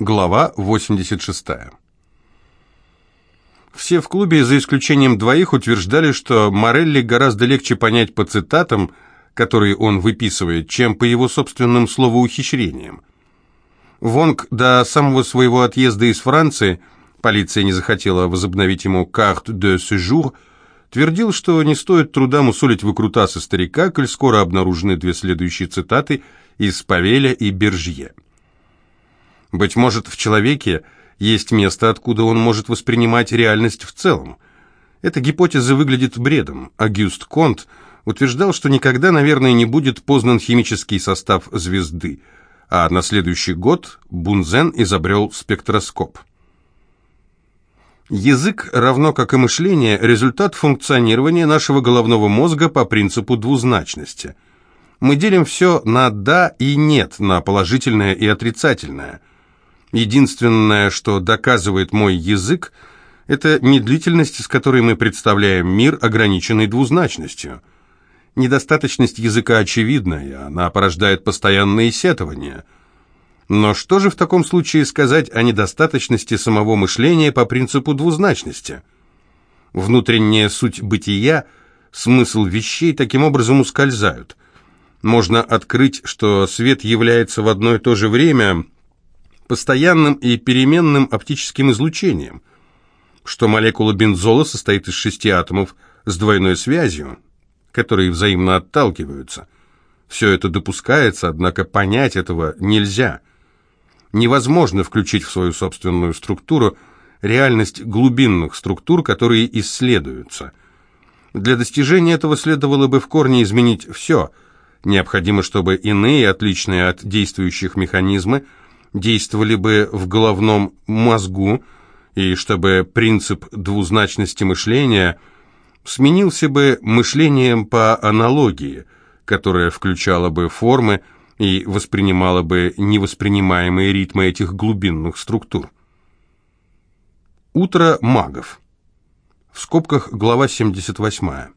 Глава 86. Все в клубе, за исключением двоих, утверждали, что Морелли гораздо легче понять по цитатам, которые он выписывает, чем по его собственным словоухищрениям. Вонг до самого своего отъезда из Франции, полиция не захотела возобновить ему «карт de séjour», твердил, что не стоит труда мусолить выкрутасы старика, коль скоро обнаружены две следующие цитаты из Павеля и Бержье. Быть может, в человеке есть место, откуда он может воспринимать реальность в целом. Эта гипотеза выглядит бредом. Агюст Конт утверждал, что никогда, наверное, не будет познан химический состав звезды, а на следующий год Бунзен изобрел спектроскоп. Язык, равно как и мышление, результат функционирования нашего головного мозга по принципу двузначности. Мы делим все на «да» и «нет», на положительное и отрицательное – Единственное, что доказывает мой язык, это медлительность, с которой мы представляем мир, ограниченный двузначностью. Недостаточность языка очевидна, и она порождает постоянные сетования. Но что же в таком случае сказать о недостаточности самого мышления по принципу двузначности? Внутренняя суть бытия, смысл вещей таким образом ускользают. Можно открыть, что свет является в одно и то же время постоянным и переменным оптическим излучением, что молекула бензола состоит из шести атомов с двойной связью, которые взаимно отталкиваются. Все это допускается, однако понять этого нельзя. Невозможно включить в свою собственную структуру реальность глубинных структур, которые исследуются. Для достижения этого следовало бы в корне изменить все. Необходимо, чтобы иные, отличные от действующих механизмы, действовали бы в головном мозгу, и чтобы принцип двузначности мышления сменился бы мышлением по аналогии, которое включало бы формы и воспринимало бы невоспринимаемые ритмы этих глубинных структур. Утро магов. В скобках глава 78.